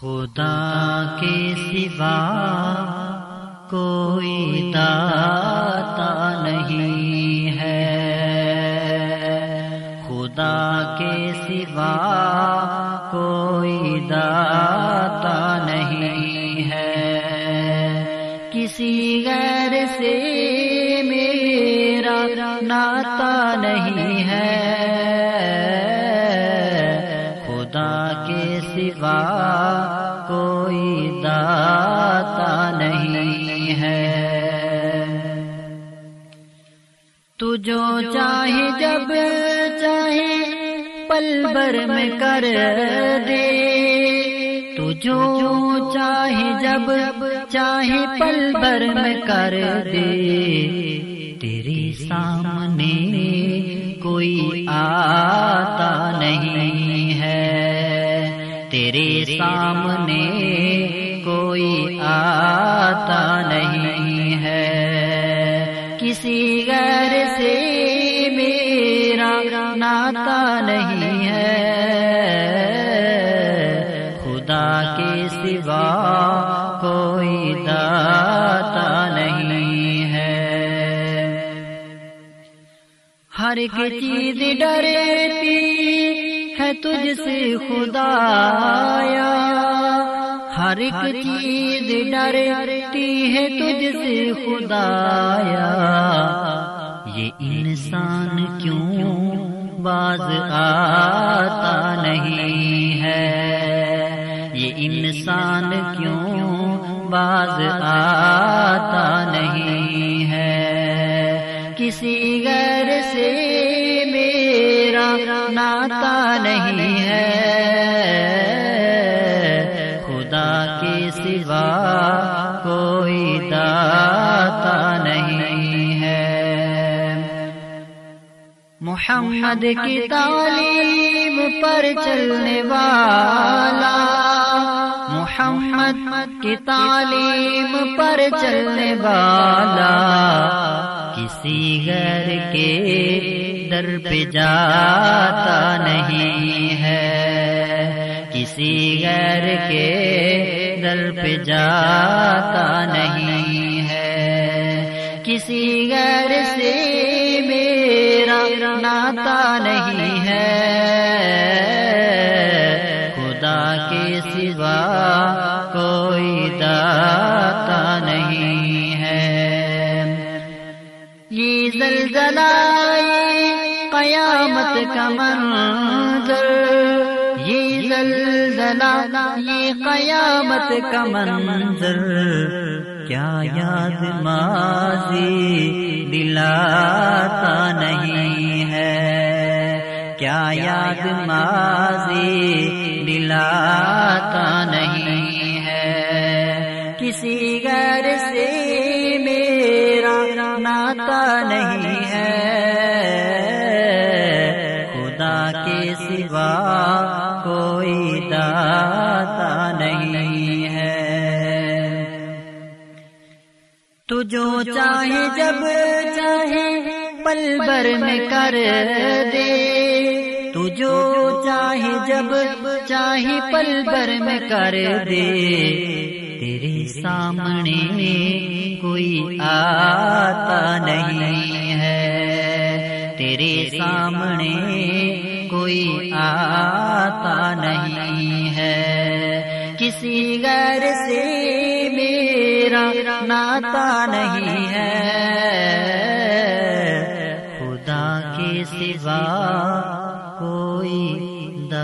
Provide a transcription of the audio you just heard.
خدا کے سوا کوئی داتا نہیں ہے۔ خدا کے سوا کوئی داتا نہیں ہے۔ کسی غیر سے میرا ناتا نہیں ہے۔ خدا کے سوا جو چاہے جب چاہے پل بر میں کر دے۔ تو جو چاہے جب چاہے پل بر میں کر دے۔ تیرے سامنے کوئی آتا نہیں ہے۔ تیرے سامنے کوئی آتا نہیں ہے۔ کسی غیر ناتا نہیں ہے۔ خدا کے سوا کوئی داتا نہیں ہے۔ ہر ایک چیز ڈرتی ہے تجھ سے خدایا۔ ہر ایک چیز ڈرتی ہے تجھ سے خدایا۔ یہ انسان کیوں باز آتا نہیں ہے۔ یہ انسان کیوں باز آتا نہیں ہے؟ کسی غیر سے میرا ناتا نہیں ہے۔ محمد کی تعلیم پر چلنے والا محمد کی تعلیم پر چلنے والا کسی غیر کے در پہ جاتا نہیں ہے کسی غیر کے در پہ جاتا نہیں ہے۔ کسی غیر سے ناتا نہیں ہے۔ خدا کے سوا کوئی داتا نہیں ہے۔ یہ زلزلہ قیامت کا منظر۔ یہ زلزلہ یہ قیامت کا منظر۔ کیا یاد ماضی دلاتا یاد ماضی دلاتا نہیں ہے۔ کسی غیر سے میرا ناتا نہیں ہے۔ خدا کے سوا کوئی داتا نہیں ہے۔ تو جو چاہے جب چاہے پل بر میں کر دے۔ تو جو چاہے جب چاہے پل بر میں کر دے۔ تیرے سامنے کوئی آتا نہیں ہے۔ تیرے سامنے کوئی آتا نہیں ہے۔ کسی غیر سے میرا ناتا نہیں ہے۔ کے سوا کوئی د